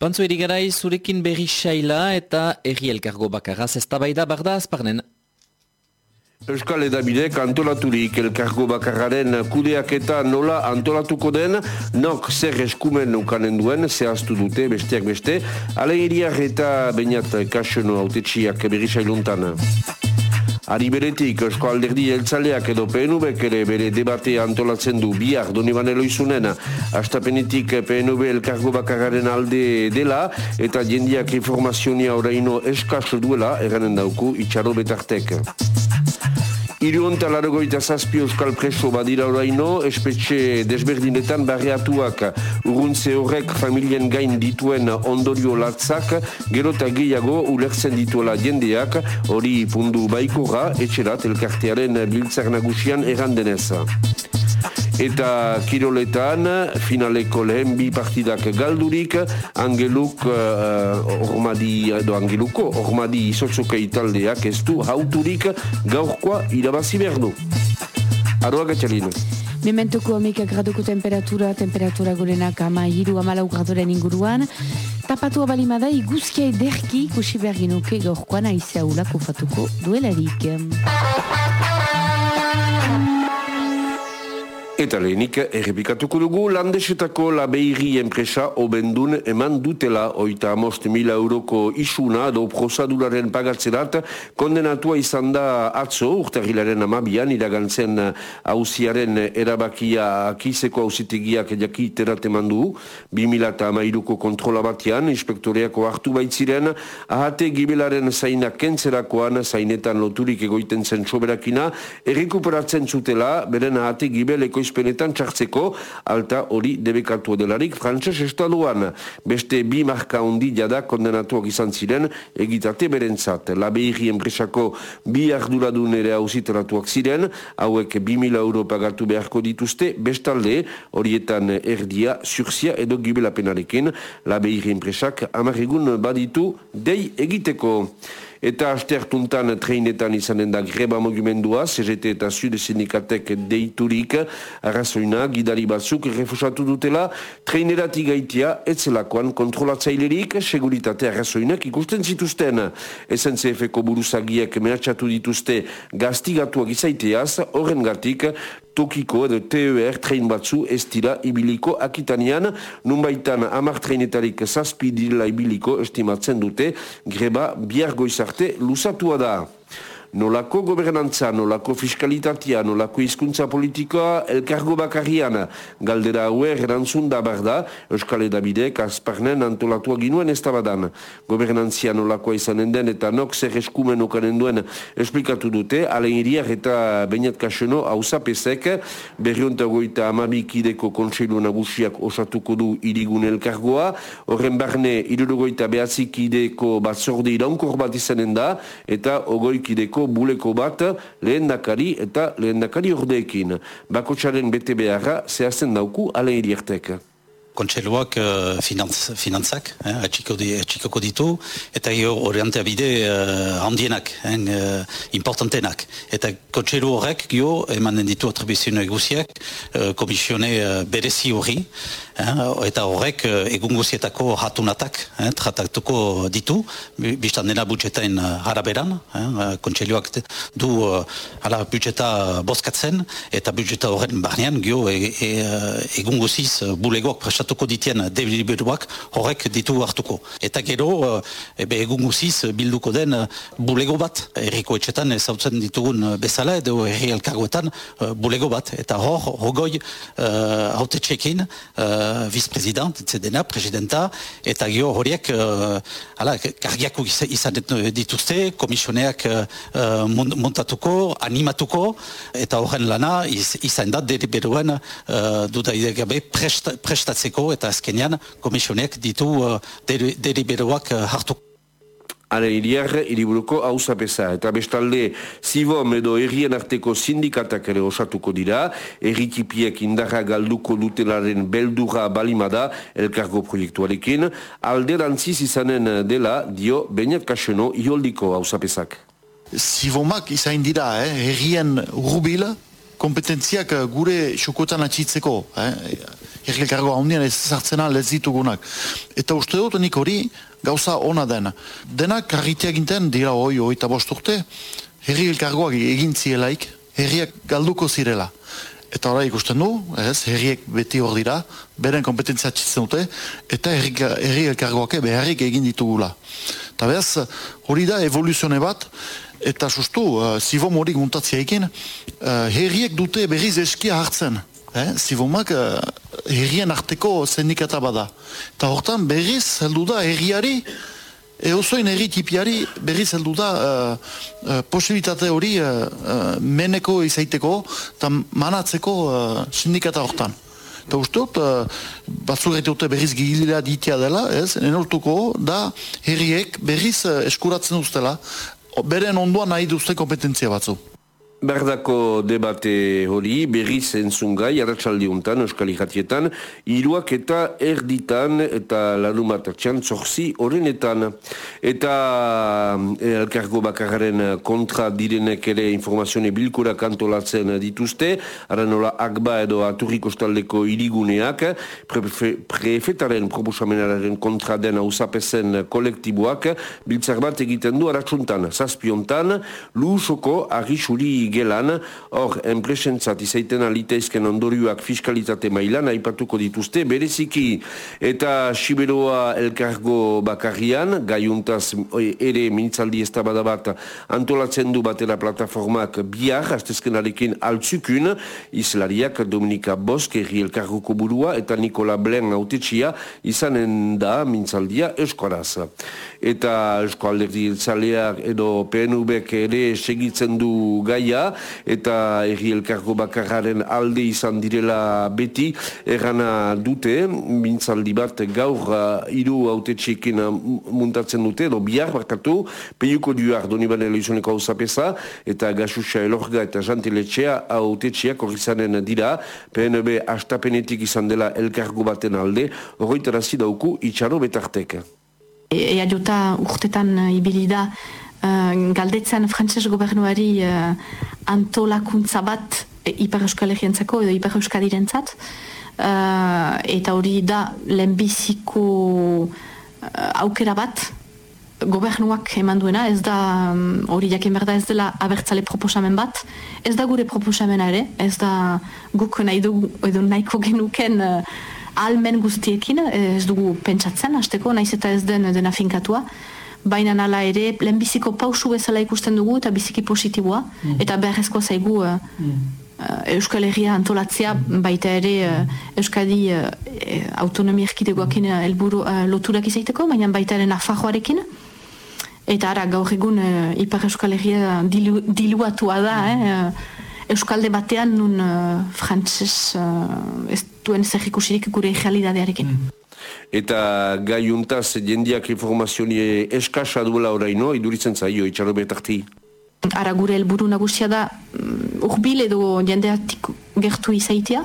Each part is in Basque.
Pantzu erigarai zurekin berri saila eta erri elkargo bakarraz ez tabaida barda azparnen. Euskal Edabidek antolaturik elkargo bakarraren kudeak eta nola antolatuko den, nok zer eskumen ukanen duen, zehaztu dute besteak beste, ale eta bainat kasiono autetxiak berri sailuntan. Ari beretik, Eusko Alderdi Eltzaleak edo PNV ere bere debate antolatzen du bihar doni banelo izunen astapenetik PNV elkargo bakararen alde dela eta jendiak informazionia oraino eskaso duela eranen dauku itxaro betartek. Iru onta laragoita zazpi euskal preso badira oraino, espetxe desberdinetan barriatuak urruntze horrek familien gain dituen ondorio latzak, gero eta gehiago ulertzen dituela jendeak, hori pundu baikora, etxerat elkartearen biltzak nagusian errandenez. Eta kiroletan, finaleko lehen bi partidak galdurik, Angeluk, uh, ormadi, edo Angeluko, ormadi izotzoka italdeak ez du hauturik gaurkoa irabazi behar du. Aroa gatxalino. Mementuko amika graduko temperatura, temperatura gorenak ama hiru amalau gradoren inguruan. Tapatu abalimada iguzkia ederki kusi behar ginuke gaurkoan aizea ulako fatuko duelarik. Eta lehenik errepikatuko dugu landesetako labeiri enpresa obendun eman dutela oita amost mila euroko isuna do prosaduraren pagatzerat kondenatua izan da atzo urtarrilaren amabian iragantzen hauziaren erabakia akizeko hauzitegiak jakiterat eman du. 2000 eta amairuko kontrola batean inspektoreako hartu baitziren ahate gibelaren zainak kentzerakoan zainetan loturik egoiten zen soberakina errekuperatzen zutela beren ahate gibeleko ekoizpenetan txartzeko, alta hori debekatu delarik frantses estaduan. Beste bi marka hondi jada kondenatuak izan ziren egitate berentzat. Labeiri enpresako bi arduradun ere hausiteratuak ziren, hauek 2000 euro pagatu beharko dituzte, bestalde horietan erdia, surzia edo gibelapenarekin, labeiri enpresak amarrigun baditu dei egiteko. Eta astertuntan treinetan izanen da greba mogimendua, CGT eta Sud Sindikatek deiturik, arrazoina, gidari batzuk refusatu dutela, treineratik gaitia, etzelakoan kontrolatzailerik, seguritate arrazoinak ikusten zituzten. SNCF-ko buruzagiek mehatxatu dituzte gaztigatuak izaiteaz, horren gatik, tokiko edo TER trein batzu ez dira ibiliko. Akitanean, nunbaitan amar treinetarik zazpi direla ibiliko estimatzen dute, greba biar goizarte lusatua da nolako gobernantza, nolako fiskalitatea, nolako hizkuntza politikoa, elkargo bakarrian, galdera haue erantzun da barda, Euskal Edabidek azparnen antolatua ginuen ez tabadan. Gobernantzia nolakoa izanen den eta nok zer eskumen okanen duen esplikatu dute, alen iriak eta bainat kasono hausapesek, berrionta goita amabikideko kontseilu nagusiak osatuko du irigun elkargoa, horren barne irurugoita behatzikideko batzorde iraunkor bat izanen da, eta ogoikideko buleko bat lehen dakari eta lehen dakari ordeekin. Bakotxaren bete beharra zehazten dauku ale iriertek. Kontseluak uh, finantz, finantzak, eh, atxikoko ditu, eta orientea bide uh, handienak, eh, importantenak. Eta kontselu horrek gio emanen ditu atribuzioa eguziak, uh, komisione uh, berezi horri, Eh, eta horrek eh, egun guzietako hatunatak eh, tratatuko ditu, biztan dena budjetaen haraberan, eh, kontseiluak du hala budjeta boskatzen, eta budjeta horren barnean, gio e, e, egun guziz bulegoak prestatuko ditien deliberuak horrek ditu hartuko. Eta gero, ebe egun guziz bilduko den bulego bat, erriko etxetan ezautzen ditugun bezala, edo herri elkargoetan bulego bat, eta hor, hogoi haute txekin, uh, vice-president, dena, presidenta, eta gio horiek uh, ala, kargiako izan dituzte, komisioneak uh, montatuko, animatuko, eta horren lana iz, izan da deliberuen uh, dudaidegabe prest, prestatzeko, eta azkenean komisioneak ditu uh, deliberuak uh, hartuko. Hale iriar, iriburuko hauza peza. Eta bestalde, zibom edo errien arteko sindikatak ere osatuko dira, errikipiek indarra galduko dutelaren beldura balimada elkargo proiektuarekin, alderantziz izanen dela, dio, bainat kaseno, ioldiko hauza pezak. Zivomak izan dira, eh? errien rubila, kompetentziak gure xokotan atxitzeko, eh? herri elkargoa handian ez zartzena lez ditugunak. Eta uste dut nik hori gauza ona den. Denak karritea ginten, dira hoi, hoi eta bost urte, herri elkargoak egin zielaik, herriak galduko zirela. Eta hori ikusten du, ez, herriek beti hor dira, beren kompetentzia txitzen dute, eta herri, herri elkargoak beharrik egin ditugula. Eta behaz, hori da evoluzione bat, eta sustu, uh, zibom hori guntatzia ekin, uh, herriek dute berriz eskia hartzen. Eh? Zibomak uh, herrien arteko sindikata bada. Eta hortan berriz heldu da herriari, Eozoin erri tipiari berri zeldu da uh, uh, posibilitate hori uh, uh, meneko izaiteko eta manatzeko uh, sindikata hortan. Eta uste uh, batzuk dute berriz gilila ditia dela, ez, enortuko da herriek berriz uh, eskuratzen duztela, beren ondoan nahi duzte kompetentzia batzu. Berdako debate hori berriz entzungai, arratsaldi untan, euskal jatietan, iruak eta erditan eta larumat atxan zorzi horrenetan. Eta eh, elkargo bakarren kontra direnek ere informazione bilkura kantolatzen dituzte, ara nola akba edo aturrik ostaldeko iriguneak, prefetaren proposamenaren kontra den hausapezen kolektiboak, biltzar bat egiten du aratsuntan, zazpiontan, lusoko argisuri gelan, hor, enpresentzat izaiten aliteizken ondorioak fiskalitate mailan, aipatuko dituzte, bereziki eta Siberoa elkargo bakarrian, gaiuntaz ere mintzaldi ez bat antolatzen du batera plataformak biar, astezkenarekin altzukun, izlariak Dominika Bosk, erri elkargoko burua, eta Nikola Blen autetxia, izanen da mintzaldia eskoraz. Eta esko alderdi edo PNV ere segitzen du gaia, eta erri elkargo bakarraren alde izan direla beti errana dute, mintzaldi bat gaur uh, iru haute txekin uh, muntatzen dute, edo bihar bakatu, peiuko duar donibane leizuneko hau zapesa, eta gasusa elorga eta jantiletxea haute txeak horrizanen dira, PNB astapenetik izan dela elkargo baten alde, horretara zidauku itxaro betartek. Ea jota urtetan uh, ibilida uh, galdetzen frantses gobernuari uh, antolakuntza bat e, Ipar Euskal edo Ipar Euskadirentzat. Uh, eta hori da lehenbiziko uh, aukera bat gobernuak eman duena, ez da hori um, jakin berda ez dela abertzale proposamen bat, ez da gure proposamena ere, ez da guk nahi dugu edo nahiko genuken uh, almen guztiekin, ez dugu pentsatzen, hasteko naiz eta ez den dena finkatua, baina nala ere lehenbiziko pausu bezala ikusten dugu eta biziki positiboa. Mm. eta beharrezko zaigu uh, uh, Euskal Herria antolatzea baita ere uh, Euskadi uh, autonomia erkidegoakin uh, elburu uh, loturak izaiteko, baina baita ere nafajoarekin eta ara gaur egun uh, Ipar Euskal Herria dilu, diluatua da eh, Euskalde batean nun uh, frantzes uh, ez duen zer ikusirik gure realidadearekin. Mm eta gaiuntaz jendiak informazioni eskasa duela oraino, iduritzen zaio, itxarro betarti. Ara gure helburu nagusia da mm, urbil edo jendeatik gertu izaitia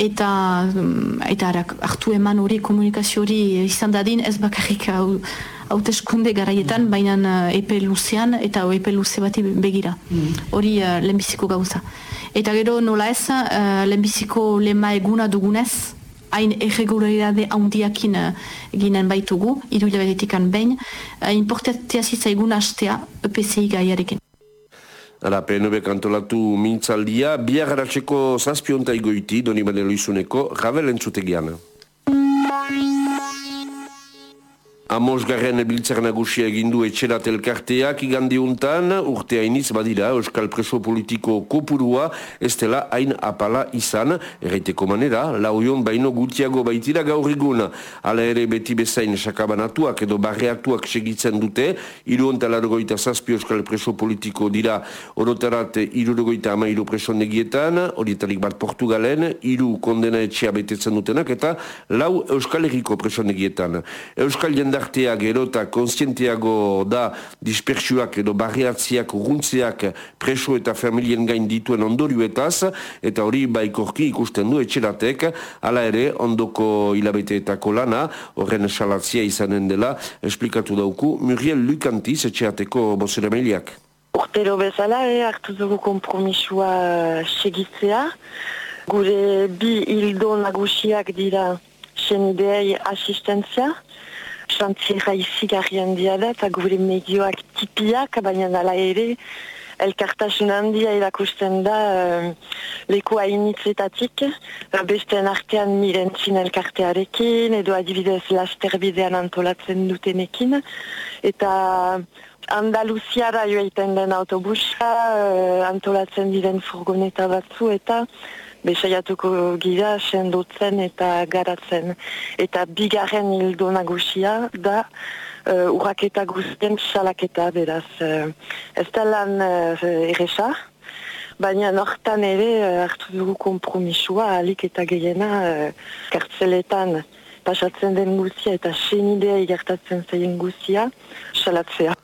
eta mm, eta ara, hartu eman hori komunikazio hori izan dadin ez bakarrik hau hauteskunde garaietan, mm. baina uh, epe luzean eta epe luze bati begira. Hori uh, lehenbiziko gauza. Eta gero nola ez, uh, lehenbiziko lema eguna dugunez, hain erreguleridade handiakin uh, ginen baitugu, iru hilabetetikan behin, uh, importatia zaigun hastea EPCI gaiarekin. Ara, PNB kantolatu mintzaldia, biar haratzeko zazpionta igoiti, doni banelo izuneko, rabel entzutegiana. Amosgarren biltzar nagusia egindu etxerat elkarteak igandiuntan, urte hainiz badira Euskal Preso Politiko kopurua ez dela hain apala izan, erraiteko manera, lauion baino gutiago baitira gaur egun. Hala ere beti bezain sakabanatuak edo barreatuak segitzen dute, iruonta largoita zazpi Euskal Preso Politiko dira orotarat irurogoita ama iru preso negietan, horietarik bat Portugalen, iru kondena etxea betetzen dutenak, eta lau Euskal Herriko preso negietan. Euskal jenda jendartea gero eta konstientiago da dispersuak edo barriatziak urruntziak preso eta familien gain dituen ondorioetaz eta hori baikorki ikusten du etxeratek ala ere ondoko hilabeteetako lana horren salatzia izanen dela esplikatu dauku Muriel Lukantiz etxerateko bozera mailiak. urtero bezala, eh, hartu dugu kompromisua uh, segitzea. Gure bi hildo nagusiak dira senideei asistentzia. Xantzira izigarrian dira eta gure medioak tipiak, baina dala ere, elkartasun handia irakusten da uh, leku hainitzetatik, besten artean mirentzin elkartearekin, edo adibidez lasterbidean antolatzen dutenekin, eta Andaluziara joaiten den autobusa, uh, antolatzen diren furgoneta batzu, eta besaiatuko gira sendotzen eta garatzen. Eta bigarren hildo nagusia da, uh, urraketa guztien salaketa beraz. Uh, ez da lan uh, erresa, baina nortan ere uh, hartu dugu kompromisua alik eta gehiena uh, kartzeletan pasatzen den guzia eta senidea igertatzen zaien guzia salatzea.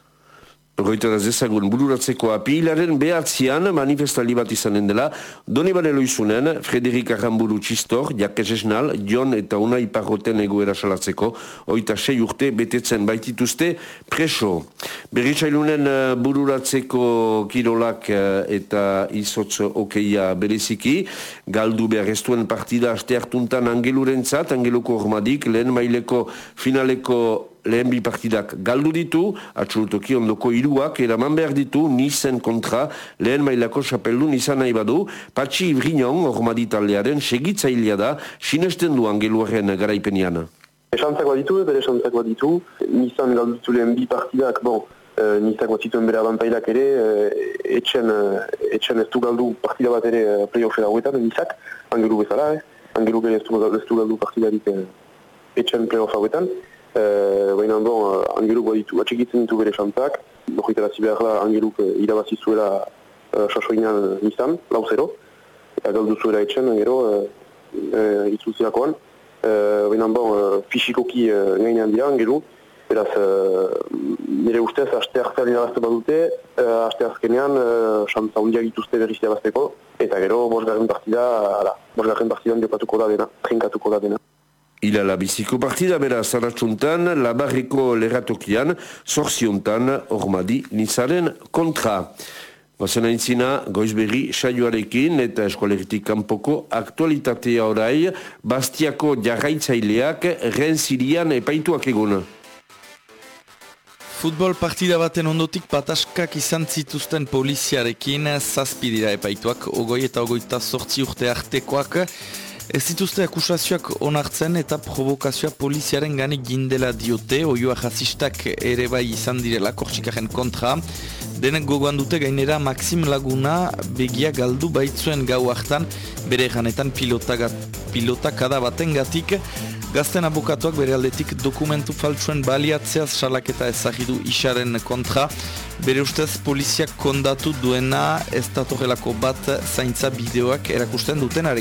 Goitara zezagun bururatzeko apilaren behatzean manifestali bat izanen dela, doni bane loizunen, Frederik Arramburu Txistor, Jakes Esnal, Jon eta Unai Parroten egoera salatzeko, oita sei urte betetzen baitituzte preso. Berritxailunen uh, bururatzeko kirolak uh, eta izotz okeia bereziki, galdu behar ez partida aste hartuntan angelurentzat, angeluko hormadik, lehen maileko finaleko lehen bi partidak galdu ditu, atxurutoki ondoko iruak, eraman behar ditu, nizen kontra, lehen mailako xapeldu nizan nahi badu, patxi ivriñon, ormadi taldearen, segitzailea da, sinesten du angeluaren garaipenian. Esantzak ditu, bere esantzak ditu, nizan galdu ditu lehen bi partidak, bon, Uh, nizak batituen bere abantailak ere, uh, etxen, uh, etxen ez du galdu partida bat ere playoffera hauetan, nizak, angelu bezala, eh? angelu bere ez du galdu partidarik uh, etxen playoff hauetan. Uh, Baina bon, uh, angeluk baditu, atxekitzen ditu bere xantzak, nojitara behar da angeluk uh, irabazi zuela uh, sasoinan nizan, lau zero, eta galdu zuela etxen, gero, uh, uh, itzuziakoan. Uh, Baina bon, uh, fisikoki uh, gainean dira angelu, beraz, uh, nire ustez, aste hartzean irabazte badute, uh, aste azkenean, uh, xantza hundiak ituzte berriz irabazteko, eta gero, bosgarren partida, ala, bosgarren partidan diopatuko da dena, trinkatuko da dena. Ilala biziko partida bera zaratxuntan, labarriko leratokian, zorziontan, ormadi nizaren kontra. Bazen aintzina, goizberri saioarekin eta eskoleritik kanpoko aktualitatea orai, bastiako jarraitzaileak renzirian epaituak egun. Futbol partida baten ondotik pataskak izan zituzten poliziarekin zazpidira epaituak, ogoi eta ogoita sortzi urte artekoak, Ez dituzte akusazioak onartzen eta provokazioa poliziaren gane gindela diote, oioa jazistak ere bai izan direla kortsikaren kontra. Denek gogoan dute gainera Maxim Laguna begia galdu baitzuen gau hartan bere janetan pilota, pilota kada baten gatik. Gazten abokatuak bere aldetik dokumentu faltsuen baliatzeaz salaketa ezagidu isaren kontra. Bere ustez poliziak kondatu duena ez datorrelako bat zaintza bideoak erakusten duten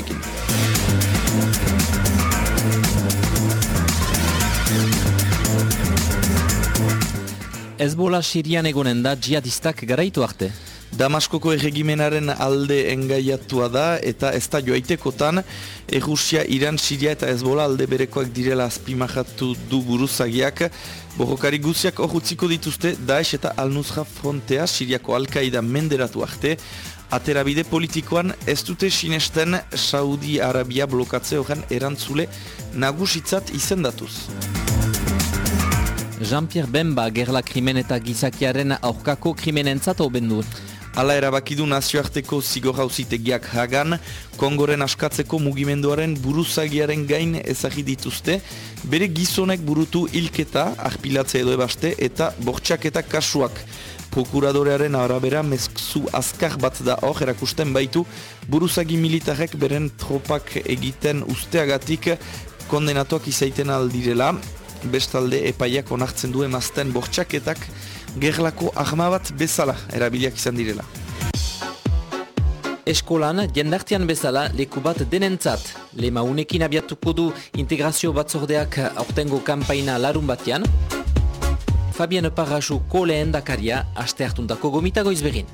arekin. Ez bola sirian egonen da jihadistak garaitu arte. Damaskoko erregimenaren alde engaiatua da eta ez da joaitekotan Errusia, Iran, Siria eta Ezbola alde berekoak direla azpimahatu du buruzagiak. Borrokari guziak horutziko dituzte Daesh eta Al-Nusra frontea Siriako Al-Qaida menderatu arte. Aterabide politikoan ez dute sinesten Saudi Arabia blokatze horren erantzule nagusitzat izendatuz. Jean-Pierre Bemba gerla krimen eta gizakiaren aurkako krimenentzat obendu. Ala erabakidu nazioarteko zigor hauzitegiak hagan, Kongoren askatzeko mugimenduaren buruzagiaren gain ezagit dituzte, bere gizonek burutu hilketa, arpilatze edo ebaste, eta bortxaketa kasuak. Prokuradorearen arabera mezkzu azkar bat da hor erakusten baitu, buruzagi militarek beren tropak egiten usteagatik kondenatuak izaiten aldirela, bestalde epaiak onartzen du emazten bortxaketak, gerlako arma bat bezala erabiliak izan direla. Eskolan, jendartian bezala, leku bat denentzat. Lema unekin abiatuko du integrazio batzordeak aurtengo kampaina larun batean. Fabien Parrasu koleen dakaria, aste hartuntako gomitago izberin.